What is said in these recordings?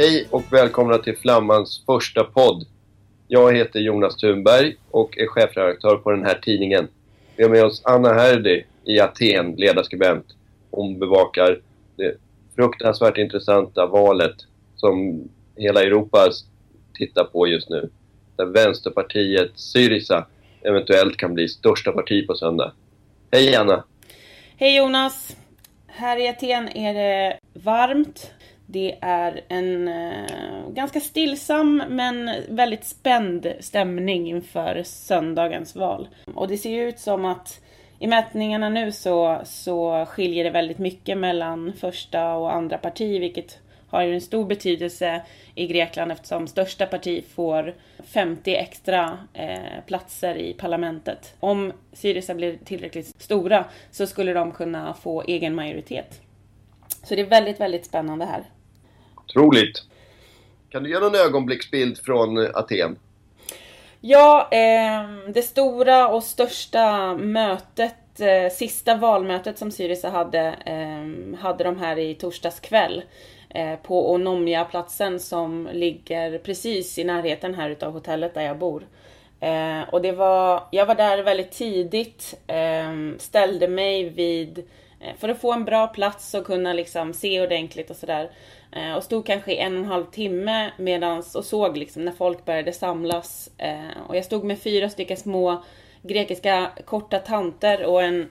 Hej och välkomna till Flammans första podd. Jag heter Jonas Thunberg och är chefredaktör på den här tidningen. Vi har med oss Anna Herdy i Aten, ledarskribent. Hon bevakar det fruktansvärt intressanta valet som hela Europa tittar på just nu. Där Vänsterpartiet Syriza eventuellt kan bli största parti på söndag. Hej Anna! Hej Jonas! Här i Aten är det varmt. Det är en eh, ganska stillsam men väldigt spänd stämning inför söndagens val. Och det ser ju ut som att i mätningarna nu så, så skiljer det väldigt mycket mellan första och andra parti, vilket har ju en stor betydelse i Grekland eftersom största parti får 50 extra eh, platser i parlamentet. Om Syriza blir tillräckligt stora så skulle de kunna få egen majoritet. Så det är väldigt, väldigt spännande här. Otroligt! Kan du ge någon ögonblicksbild från Aten? Ja, eh, det stora och största mötet, eh, sista valmötet som Syriza hade, eh, hade de här i torsdags kväll eh, på Onomia-platsen som ligger precis i närheten här utav hotellet där jag bor. Eh, och det var, jag var där väldigt tidigt, eh, ställde mig vid för att få en bra plats och kunna liksom se ordentligt och sådär. Eh, och stod kanske i en och en halv timme medans, och såg liksom när folk började samlas. Eh, och jag stod med fyra stycken små grekiska korta tanter och en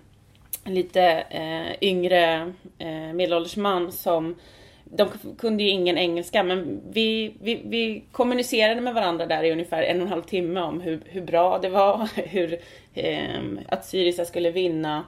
lite eh, yngre eh, medelålders man som de kunde ju ingen engelska men vi, vi, vi kommunicerade med varandra där i ungefär en och en halv timme om hur, hur bra det var, hur, eh, att Syriza skulle vinna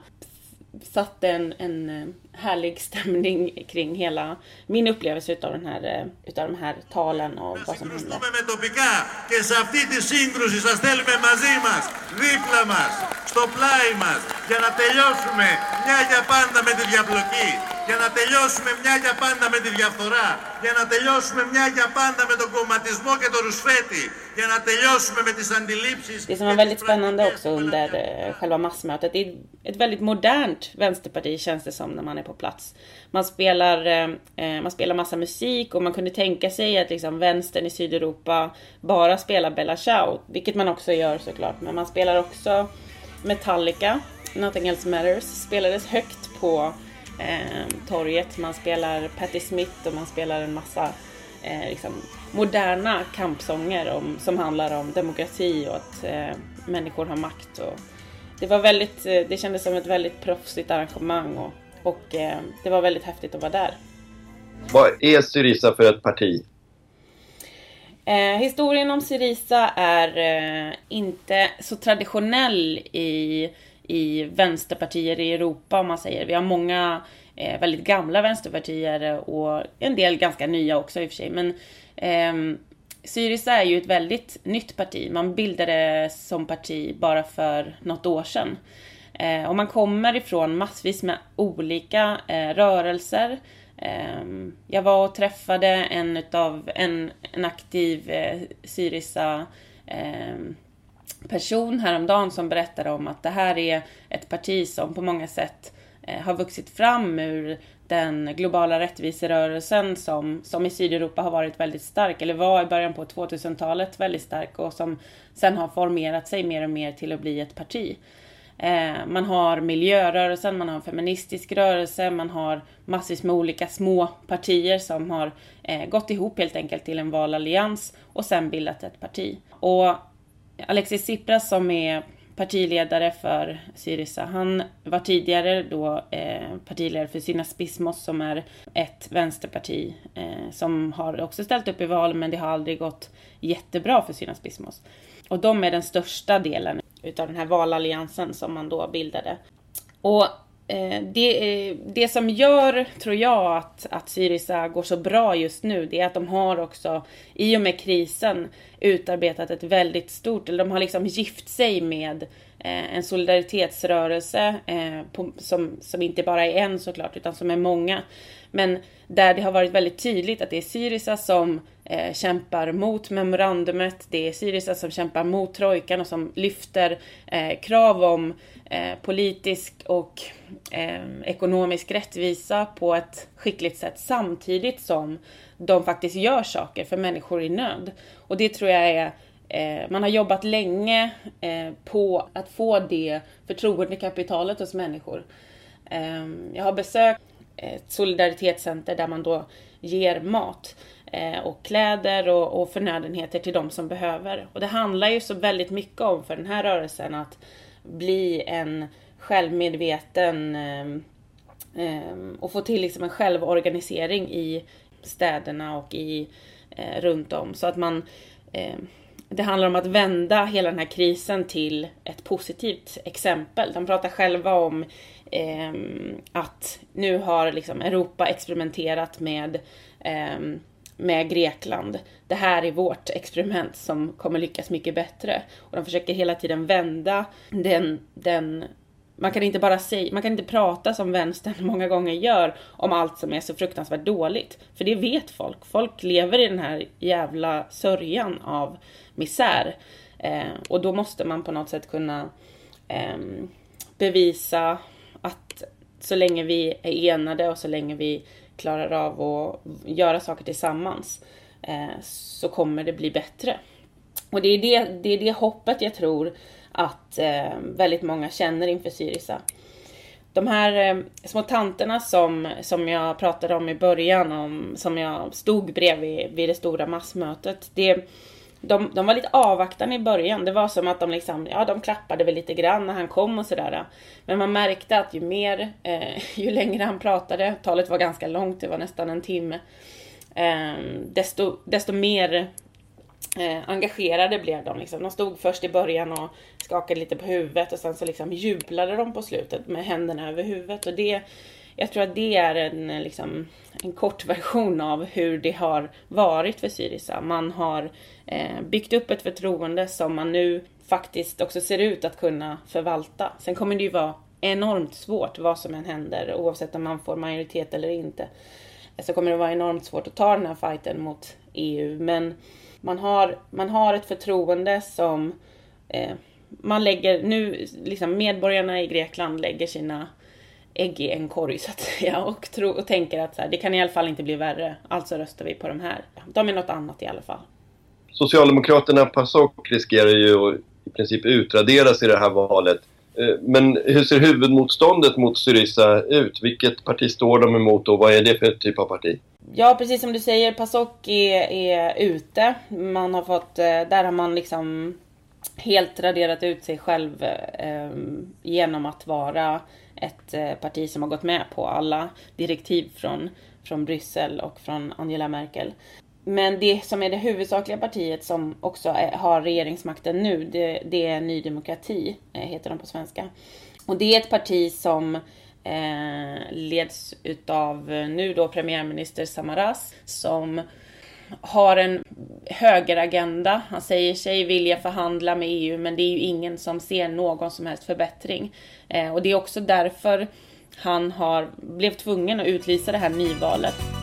satte en, en eh, härlig stämning kring hela min upplevelse utav, den här, eh, utav de här talen och vad som hände. με τοπικά και σε αυτή τη σύγκρουση σας θέλουμε μαζί μας, δίπλα μας, στο πλάι μας, για να τελειώσουμε μια για πάντα με τη διαπλοκή, για να τελειώσουμε μια για πάντα με τη διαφθορά, για να τελειώσουμε μια για πάντα με τον κομματισμό και το ρουσφέτη, για να τελειώσουμε με τις αντιλήψεις... Det som var väldigt spännande också under eh, själva massmötet, det är ett väldigt modernt vänsterparti känns det som när man är på plats. Man spelar, eh, eh, man spelar massa musik och man kunde tänka sig att liksom vänstern i Sydeuropa bara spelar Bella Ciao, vilket man också gör såklart. Men man spelar också Metallica, Nothing Else Matters, spelades högt på eh, torget. Man spelar Patti Smith och man spelar en massa eh, liksom, moderna kampsånger om, som handlar om demokrati och att eh, människor har makt. Och det, var väldigt, eh, det kändes som ett väldigt proffsigt arrangemang och, och eh, det var väldigt häftigt att vara där. Vad är Syriza för ett parti? Eh, historien om Syriza är eh, inte så traditionell i, i vänsterpartier i Europa om man säger. Vi har många eh, väldigt gamla vänsterpartier och en del ganska nya också i och för sig. Men eh, Syriza är ju ett väldigt nytt parti. Man bildade som parti bara för något år sedan. Eh, och man kommer ifrån massvis med olika eh, rörelser. Ehm, jag var och träffade en utav en, en aktiv eh, Syriza ehm, person häromdagen som berättade om att det här är ett parti som på många sätt eh, har vuxit fram ur den globala rättviserörelsen som, som i Sydeuropa har varit väldigt stark, eller var i början på 2000-talet väldigt stark och som sen har formerat sig mer och mer till att bli ett parti. Eh, man har miljörörelsen, man har en feministisk rörelse, man har massvis med olika små partier som har eh, gått ihop helt enkelt till en valallians och sen bildat ett parti. Och Alexis Tsipras som är partiledare för Syriza. Han var tidigare då eh, partiledare för Synaspismos som är ett vänsterparti eh, som har också ställt upp i val men det har aldrig gått jättebra för Synaspismos. Och de är den största delen utav den här valalliansen som man då bildade. Och Eh, det, eh, det som gör, tror jag, att, att Syriza går så bra just nu, det är att de har också, i och med krisen, utarbetat ett väldigt stort, eller de har liksom gift sig med eh, Eh, en solidaritetsrörelse eh, på, som, som inte bara är en såklart, utan som är många. Men där det har varit väldigt tydligt att det är Syriza som eh, kämpar mot memorandumet, det är Syriza som kämpar mot trojkan och som lyfter eh, krav om eh, politisk och eh, ekonomisk rättvisa på ett skickligt sätt samtidigt som de faktiskt gör saker för människor i nöd. Och det tror jag är Eh, man har jobbat länge eh, på att få det förtroendekapitalet hos människor. Eh, jag har besökt ett solidaritetscenter där man då ger mat eh, och kläder och, och förnödenheter till de som behöver. Och det handlar ju så väldigt mycket om för den här rörelsen att bli en självmedveten eh, eh, och få till liksom en självorganisering i städerna och i eh, runt om så att man det handlar om att vända hela den här krisen till ett positivt exempel. De pratar själva om eh, att nu har liksom Europa experimenterat med, eh, med Grekland. Det här är vårt experiment som kommer lyckas mycket bättre. Och de försöker hela tiden vända den, den man kan inte bara säga, man kan inte prata som vänstern många gånger gör om allt som är så fruktansvärt dåligt. För det vet folk. Folk lever i den här jävla sörjan av misär. Eh, och då måste man på något sätt kunna eh, bevisa att så länge vi är enade och så länge vi klarar av att göra saker tillsammans eh, så kommer det bli bättre. Och det är det, det, är det hoppet jag tror att eh, väldigt många känner inför Syriza. De här eh, små tanterna som, som jag pratade om i början, om, som jag stod bredvid vid det stora massmötet. Det, de, de var lite avvaktande i början. Det var som att de liksom, ja de klappade väl lite grann när han kom och sådär. Men man märkte att ju mer, eh, ju längre han pratade, talet var ganska långt, det var nästan en timme. Eh, desto, desto mer eh, engagerade blev de. Liksom. De stod först i början och skakade lite på huvudet och sen så liksom jublade de på slutet med händerna över huvudet. Och det jag tror att det är en, eh, liksom, en kort version av hur det har varit för Syriza. Man har eh, byggt upp ett förtroende som man nu faktiskt också ser ut att kunna förvalta. Sen kommer det ju vara enormt svårt vad som än händer oavsett om man får majoritet eller inte. Eh, så kommer det vara enormt svårt att ta den här fighten mot EU. Men man har, man har ett förtroende som eh, man lägger nu, liksom medborgarna i Grekland lägger sina ägg i en korg så att säga och, tro, och tänker att så här, det kan i alla fall inte bli värre. Alltså röstar vi på de här. De är något annat i alla fall. Socialdemokraterna PASOK riskerar ju att i princip utraderas i det här valet. Eh, men hur ser huvudmotståndet mot Syriza ut? Vilket parti står de emot och vad är det för typ av parti? Ja, precis som du säger, PASOK är, är ute. Man har fått, eh, där har man liksom helt raderat ut sig själv eh, genom att vara ett eh, parti som har gått med på alla direktiv från, från Bryssel och från Angela Merkel. Men det som är det huvudsakliga partiet som också är, har regeringsmakten nu, det, det, är Ny Demokrati, eh, heter de på svenska. Och det är ett parti som eh, leds utav eh, nu då premiärminister Samaras som har en högeragenda. Han säger sig vilja förhandla med EU men det är ju ingen som ser någon som helst förbättring. Eh, och det är också därför han har, blev tvungen att utlysa det här nyvalet.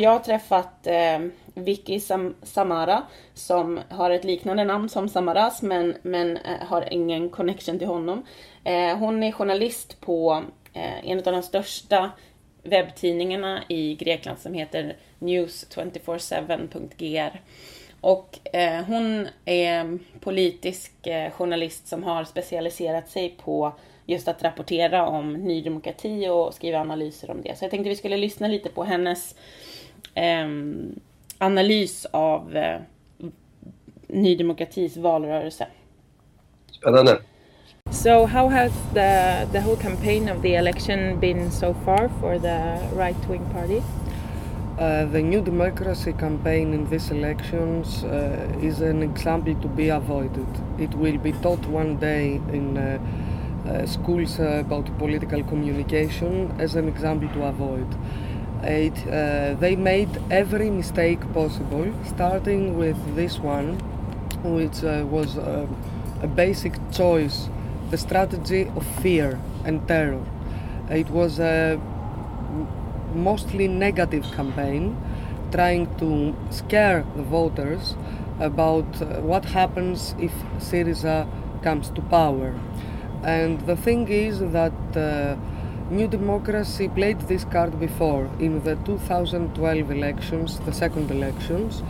Jag har träffat eh, Vicky Sam Samara som har ett liknande namn som Samaras men, men eh, har ingen connection till honom. Eh, hon är journalist på eh, en av de största webbtidningarna i Grekland som heter news247.gr. Och eh, hon är politisk eh, journalist som har specialiserat sig på just att rapportera om Ny Demokrati och skriva analyser om det. Så jag tänkte vi skulle lyssna lite på hennes eh, analys av eh, Ny Demokratis valrörelse. Spännande. So how has the the whole campaign of the election been so far for the right-wing party? Uh, the New Democracy campaign in these elections uh, is an example to be avoided. It will be taught one day in uh, uh schools about political communication as an example to avoid. Uh, they made every mistake possible, starting with this one, which uh, was uh, a basic choice the strategy of fear and terror. It was a mostly negative campaign trying to scare the voters about uh, what happens if Syriza comes to power. And the thing is that uh, New Democracy played this card before in the 2012 elections, the second elections.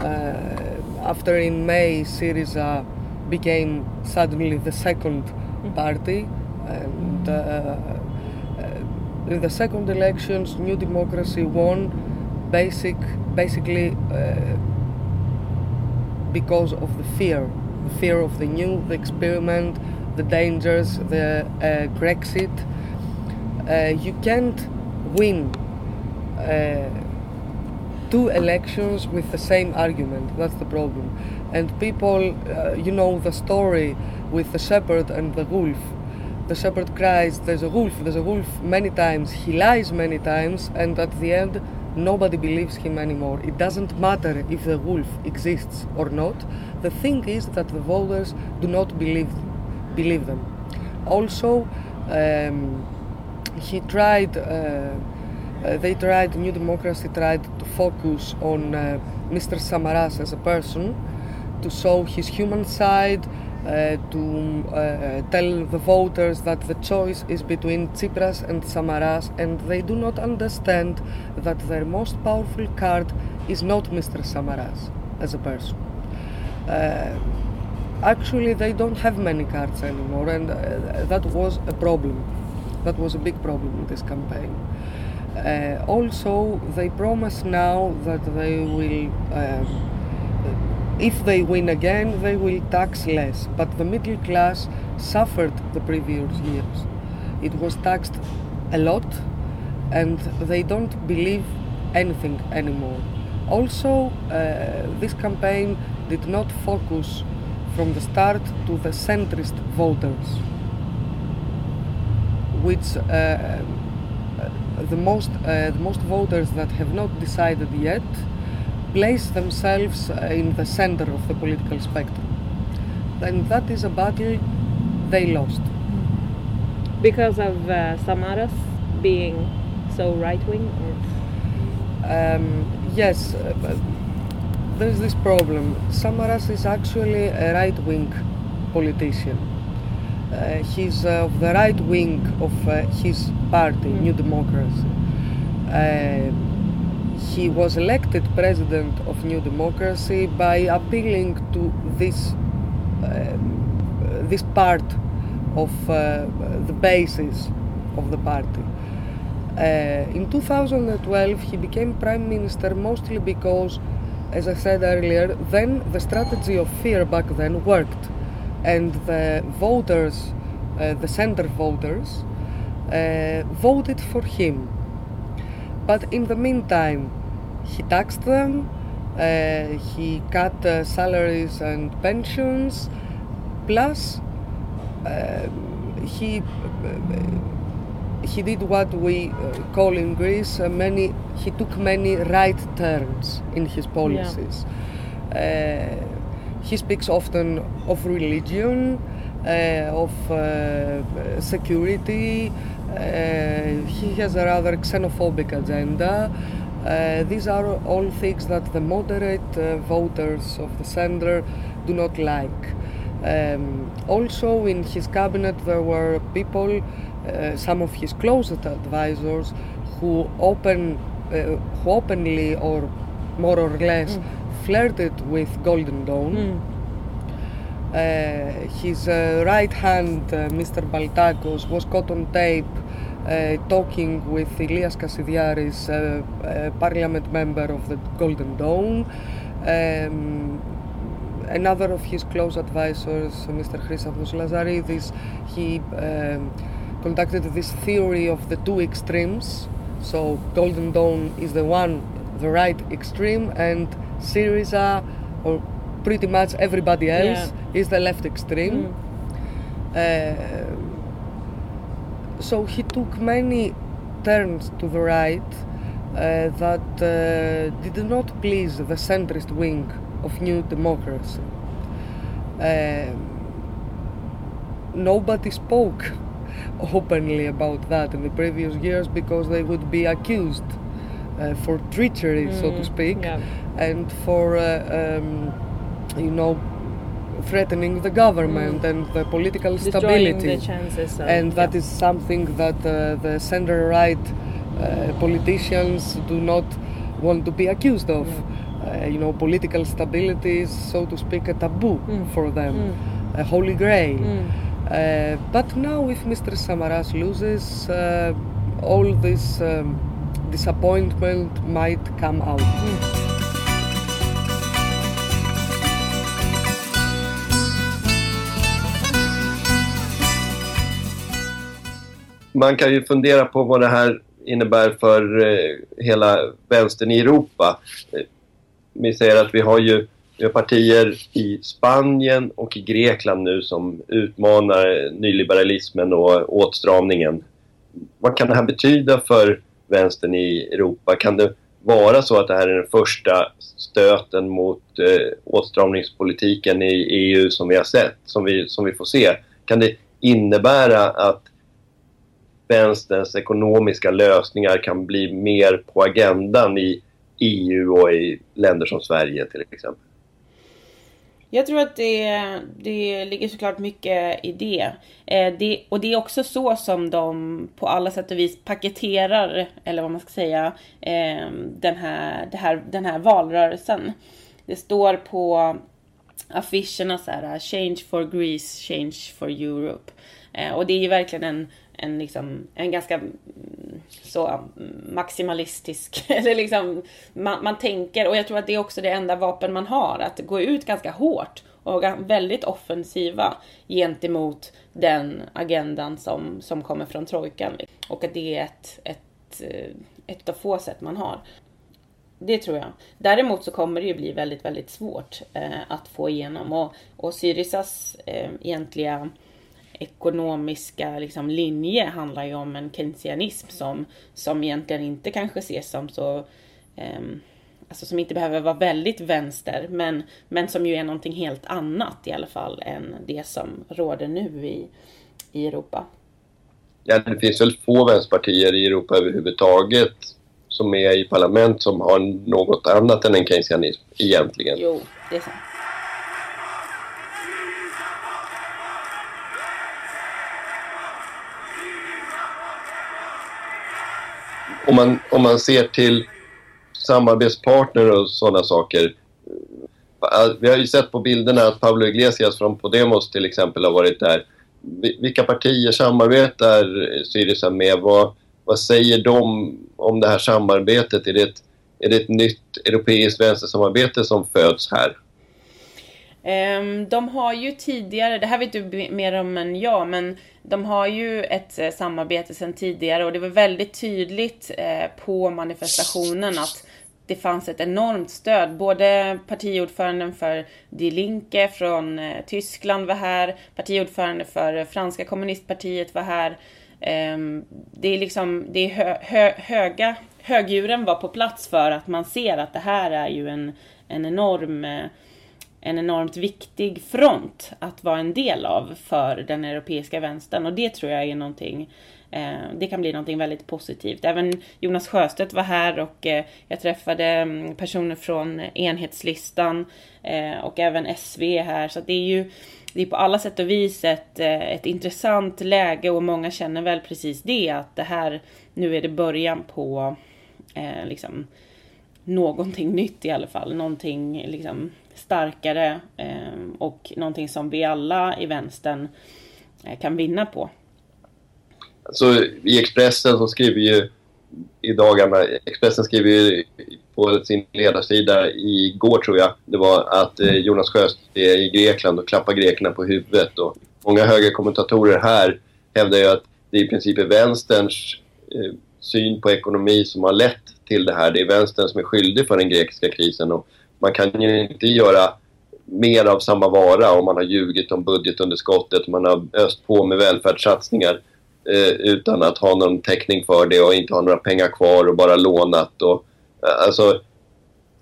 Uh, after in May, Syriza became suddenly the second party, and uh, uh, in the second elections, New Democracy won, basic, basically uh, because of the fear, the fear of the new, the experiment, the dangers, the uh, Brexit. Uh, you can't win uh, two elections with the same argument. That's the problem. And people, uh, you know, the story with the shepherd and the wolf. The shepherd cries, There's a wolf, there's a wolf many times. He lies many times, and at the end, nobody believes him anymore. It doesn't matter if the wolf exists or not. The thing is that the voters do not believe, believe them. Also, um, he tried, uh, uh, they tried, New Democracy tried to focus on uh, Mr. Samaras as a person, to show his human side, uh, to uh, tell the voters that the choice is between Tsipras and Samaras, and they do not understand that their most powerful card is not Mr. Samaras as a person. Uh, actually, they don't have many cards anymore, and that was a problem. That was a big problem in this campaign. Uh, also, they promise now that they will um, if they win again, they will tax less. But the middle class suffered the previous years. It was taxed a lot, and they don't believe anything anymore. Also, uh, this campaign did not focus from the start to the centrist voters, which uh, the most uh, the most voters that have not decided yet place themselves in the center of the political spectrum. And that is a battle they lost. Because of uh, Samaras being so right wing? Um, yes, uh, there's this problem. Samaras is actually a right wing politician. Uh, he's uh, of the right wing of uh, his party, mm. New Democracy. Uh, he was elected president of New Democracy by appealing to this uh, this part of the basis of the party. Uh, in 2012, he became prime minister mostly because, as I said earlier, then the strategy of fear back then worked, and the voters, uh, the center voters, uh, voted for him. But in the meantime, he taxed them, uh, he cut uh, salaries and pensions, plus uh, he he did what we call in Greece many. He took many right turns in his policies. Yeah. He speaks often of religion, of security. he has a rather xenophobic agenda. Uh, these are all things that the moderate uh, voters of the center do not like. Um, also, in his cabinet, there were people, uh, some of his closest advisors, who open, uh, who openly or more or less mm. Flirted with Golden Dawn. Mm. Uh, his uh, right hand, Mr. Baltakos, was caught on tape uh, talking with Ilias Kassidiaris, uh, parliament member of the Golden Dawn. Um, another of his close advisors, Mr. Christos Lazaridis, he um, conducted this theory of the two extremes. So Golden Dawn is the one, the right extreme, and Syriza, or pretty much everybody else, yeah. is the left extreme. Mm. Uh, so he took many turns to the right. uh, that uh, did not please the centrist wing of New Democracy. Uh, nobody spoke openly about that in the previous years because they would be accused uh, for treachery, so to Mm, speak, yeah. And for, uh, um, you know, threatening the government and the political Mm. Destroying stability the chances of, and that yeah. is something that uh, the center right uh, politicians do not want to be accused of. Uh, you know, political stability is, so to speak, a taboo Mm. for them, Mm. a holy grail. Mm. Uh, but now, if Mr. Samaras loses, uh, all this um, disappointment might come out. Man kan ju fundera på vad det här innebär för eh, hela vänstern i Europa. Eh, Vi säger att vi har ju vi har partier i Spanien och i Grekland nu som utmanar eh, nyliberalismen och åtstramningen. Vad kan det här betyda för vänstern i Europa? Kan det vara så att det här är den första stöten mot eh, åtstramningspolitiken i EU som vi har sett, som vi, som vi får se? Kan det innebära att vänsterns ekonomiska lösningar kan bli mer på agendan i EU och i länder som Sverige till exempel? Jag tror att det, det ligger såklart mycket i det. Eh, det. Och det är också så som de på alla sätt och vis paketerar, eller vad man ska säga, eh, den, här, det här, den här valrörelsen. Det står på affischerna så här, change for Greece, change for Europe. Eh, och det är ju verkligen en, en, liksom, en ganska mm, så mm, maximalistisk, eller liksom man, man tänker, och jag tror att det är också det enda vapen man har, att gå ut ganska hårt och vara väldigt offensiva gentemot den agendan som, som kommer från trojkan. Och att det är ett, ett, eh, ett av få sätt man har. Det tror jag. Däremot så kommer det ju bli väldigt, väldigt svårt eh, att få igenom. Och, och Syrizas eh, egentliga ekonomiska liksom, linje handlar ju om en keynesianism som, som egentligen inte kanske ses som så ehm, Alltså som inte behöver vara väldigt vänster men, men som ju är någonting helt annat i alla fall än det som råder nu i, i Europa. Ja, det finns väl få vänsterpartier i Europa överhuvudtaget som är i parlament som har något annat än en keynesianism egentligen. Jo, det är sant. Om man, om man ser till samarbetspartner och sådana saker. Vi har ju sett på bilderna att Pablo Iglesias från Podemos till exempel har varit där. Vilka partier samarbetar Syriza med? Vad, vad säger de om det här samarbetet? Är det, ett, är det ett nytt europeiskt vänstersamarbete som föds här? Ehm, de har ju tidigare, det här vet du mer om än jag, men de har ju ett eh, samarbete sedan tidigare och det var väldigt tydligt eh, på manifestationen att det fanns ett enormt stöd. Både partiordföranden för Die Linke från eh, Tyskland var här, partiordförande för franska kommunistpartiet var här. Ehm, det är liksom, det är hö, hö, höga, högdjuren var på plats för att man ser att det här är ju en, en enorm en enormt viktig front att vara en del av för den europeiska vänstern och det tror jag är någonting eh, det kan bli någonting väldigt positivt. Även Jonas Sjöstedt var här och eh, jag träffade mm, personer från enhetslistan eh, och även SV här så det är ju det är på alla sätt och vis ett, ett intressant läge och många känner väl precis det att det här nu är det början på liksom någonting nytt i alla fall. Någonting liksom starkare eh, och någonting som vi alla i vänstern eh, kan vinna på. Alltså, I Expressen så skriver ju i dagarna, Expressen skriver ju på sin ledarsida igår tror jag, det var att eh, Jonas Sjöstedt är i Grekland och klappar grekerna på huvudet. Och många högerkommentatorer här hävdar ju att det i princip är vänsterns eh, syn på ekonomi som har lett till det här. Det är vänstern som är skyldig för den grekiska krisen och man kan ju inte göra mer av samma vara om man har ljugit om budgetunderskottet, man har öst på med välfärdssatsningar eh, utan att ha någon täckning för det och inte ha några pengar kvar och bara lånat. Och, eh, alltså,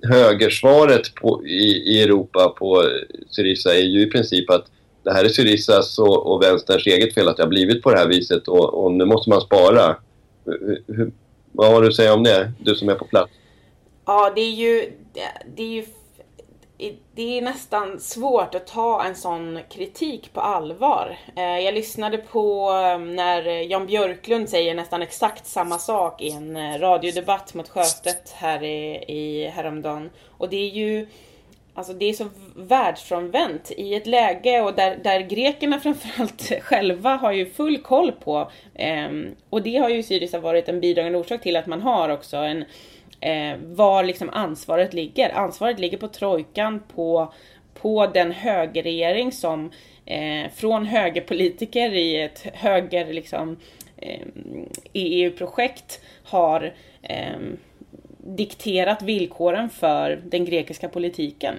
högersvaret på, i, i Europa på eh, Syriza är ju i princip att det här är Syrizas och, och vänsterns eget fel att det har blivit på det här viset och, och nu måste man spara. Hur, vad har du att säga om det, du som är på plats? Ja, det är ju, det är ju det är nästan svårt att ta en sån kritik på allvar. Eh, jag lyssnade på eh, när Jan Björklund säger nästan exakt samma sak i en eh, radiodebatt mot Sjöstedt här i, i häromdagen. Och det är ju Alltså det är så världsfrånvänt i ett läge och där, där grekerna framförallt själva har ju full koll på eh, och det har ju Syriza varit en bidragande orsak till att man har också en eh, var liksom ansvaret ligger. Ansvaret ligger på trojkan, på, på den högerregering som eh, från högerpolitiker i ett höger liksom, eh, EU-projekt har eh, dikterat villkoren för den grekiska politiken.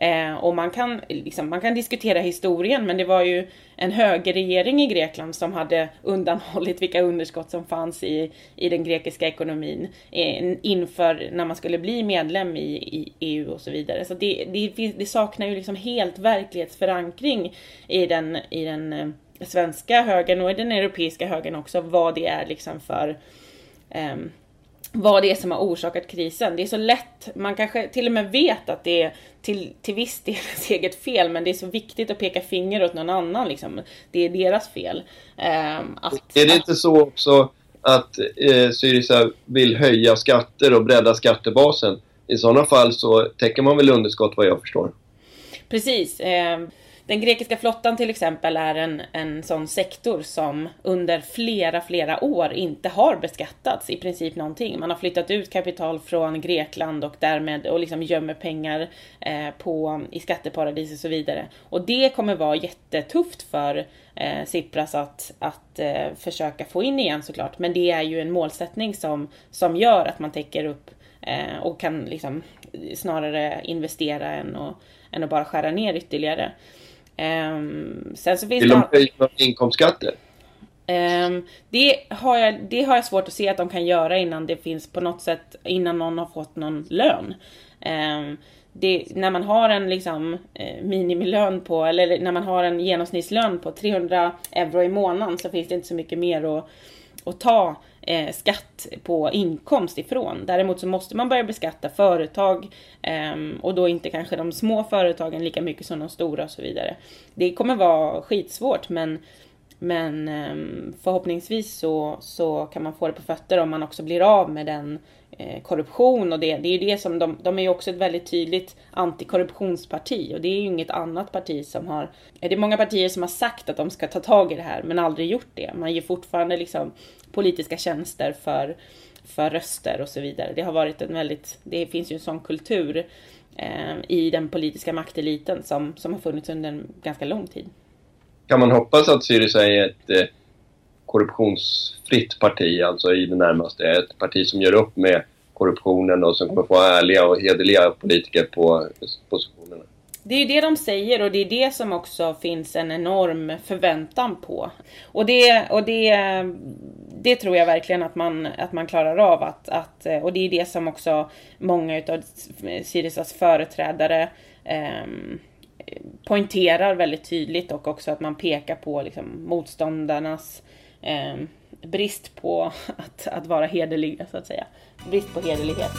Eh, och man kan, liksom, man kan diskutera historien, men det var ju en högerregering i Grekland som hade undanhållit vilka underskott som fanns i, i den grekiska ekonomin eh, inför när man skulle bli medlem i, i EU och så vidare. Så det, det, det, saknar ju liksom helt verklighetsförankring i den, i den eh, svenska högern och i den europeiska högern också, vad det är liksom för ehm, vad det är som har orsakat krisen. Det är så lätt, man kanske till och med vet att det är till, till viss del ens eget fel, men det är så viktigt att peka finger åt någon annan. Liksom. Det är deras fel. Um, att, är det inte så också att eh, Syriza vill höja skatter och bredda skattebasen? I sådana fall så täcker man väl underskott vad jag förstår? Precis. Eh, den grekiska flottan till exempel är en, en sån sektor som under flera, flera år inte har beskattats i princip någonting. Man har flyttat ut kapital från Grekland och därmed och liksom gömmer pengar eh, på, i skatteparadis och så vidare. Och det kommer vara jättetufft för eh, Tsipras att, att eh, försöka få in igen såklart. Men det är ju en målsättning som, som gör att man täcker upp eh, och kan liksom snarare investera än att, än att bara skära ner ytterligare. Um, sen så finns Vill de höja inkomstskatter? Um, det, har jag, det har jag svårt att se att de kan göra innan det finns på något sätt, innan någon har fått någon lön. Um, det, när man har en liksom, eh, minimilön på, eller när man har en genomsnittslön på 300 euro i månaden så finns det inte så mycket mer att, att ta eh, skatt på inkomst ifrån. Däremot så måste man börja beskatta företag eh, och då inte kanske de små företagen lika mycket som de stora och så vidare. Det kommer vara skitsvårt men men ehm, förhoppningsvis så, så kan man få det på fötter om man också blir av med den eh, korruption och det. Det är ju det som de, de är ju också ett väldigt tydligt antikorruptionsparti och det är ju inget annat parti som har, eh, det är många partier som har sagt att de ska ta tag i det här men aldrig gjort det. Man ger fortfarande liksom politiska tjänster för, för röster och så vidare. Det har varit en väldigt, det finns ju en sån kultur eh, i den politiska makteliten som, som har funnits under en ganska lång tid. Kan man hoppas att Syriza är ett eh, korruptionsfritt parti, alltså i det närmaste ett parti som gör upp med korruptionen och som kommer få ärliga och hederliga politiker på positionerna? Det är ju det de säger och det är det som också finns en enorm förväntan på. Och det, och det, det tror jag verkligen att man, att man klarar av. Att, att, och det är det som också många utav Syrizas företrädare eh, poängterar väldigt tydligt och också att man pekar på liksom, motståndarnas eh, brist på att, att vara hederliga så att säga. Brist på hederlighet.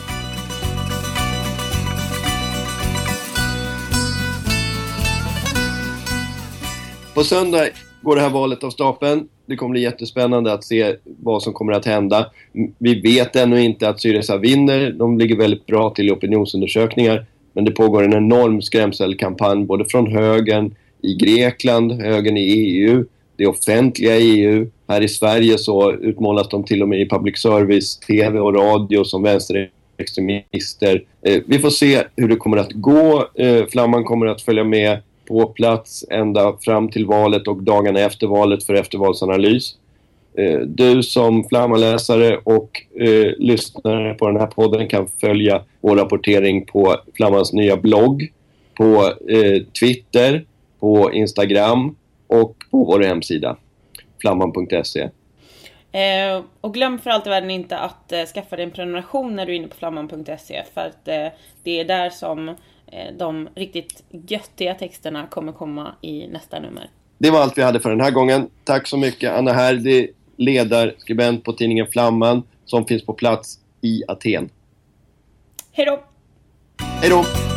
På söndag går det här valet av stapeln. Det kommer bli jättespännande att se vad som kommer att hända. Vi vet ännu inte att Syriza vinner. De ligger väldigt bra till i opinionsundersökningar. Men det pågår en enorm skrämselkampanj både från högern i Grekland, högern i EU, det offentliga EU. Här i Sverige så utmålas de till och med i public service, TV och radio som vänsterextremister. Eh, vi får se hur det kommer att gå. Eh, Flamman kommer att följa med på plats ända fram till valet och dagarna efter valet för eftervalsanalys. Eh, du som Flammaläsare och eh, lyssnare på den här podden kan följa vår rapportering på Flammans nya blogg, på eh, Twitter, på Instagram och på vår hemsida flamman.se. Eh, och glöm för allt i världen inte att eh, skaffa dig en prenumeration när du är inne på flamman.se för att eh, det är där som de riktigt göttiga texterna kommer komma i nästa nummer. Det var allt vi hade för den här gången. Tack så mycket Anna Herdy, ledarskribent på tidningen Flamman som finns på plats i Aten. Hej då! Hej då!